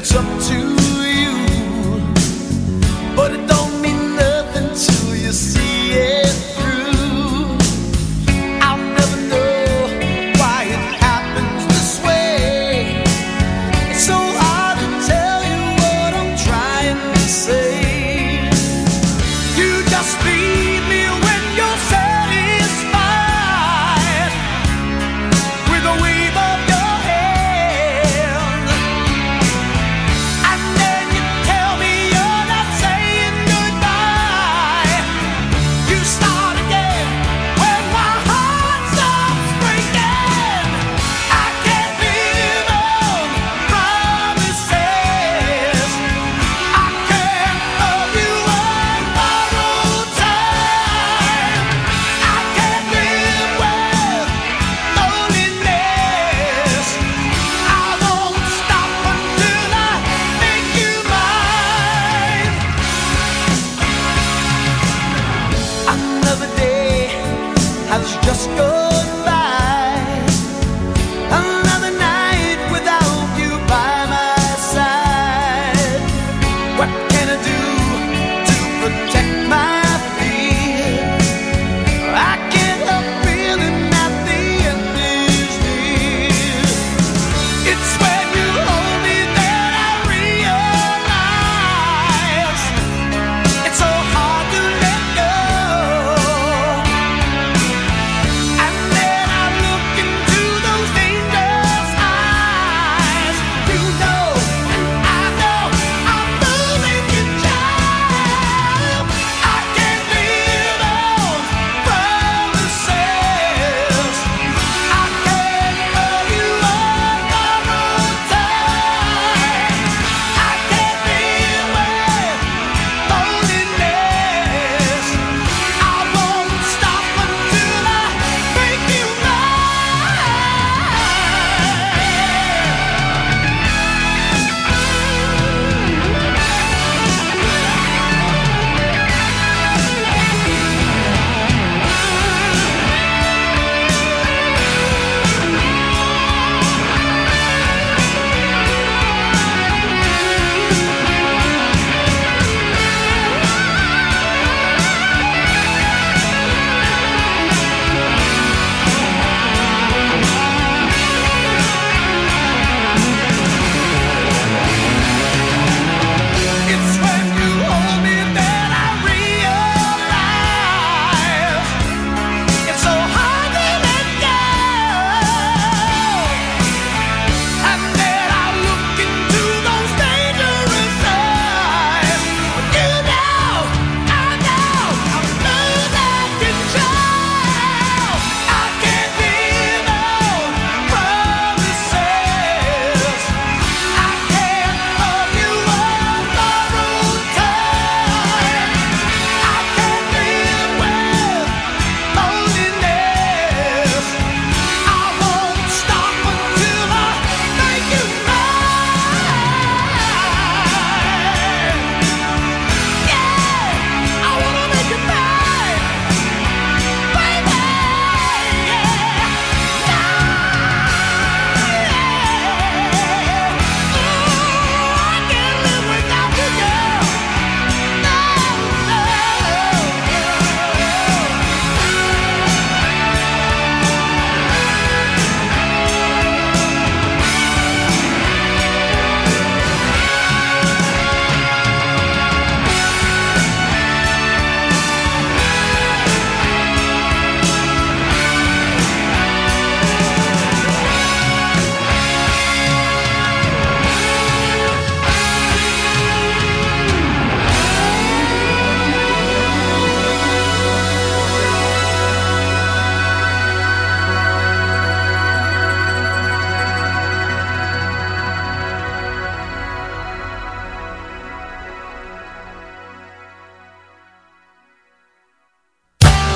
it's up to just go.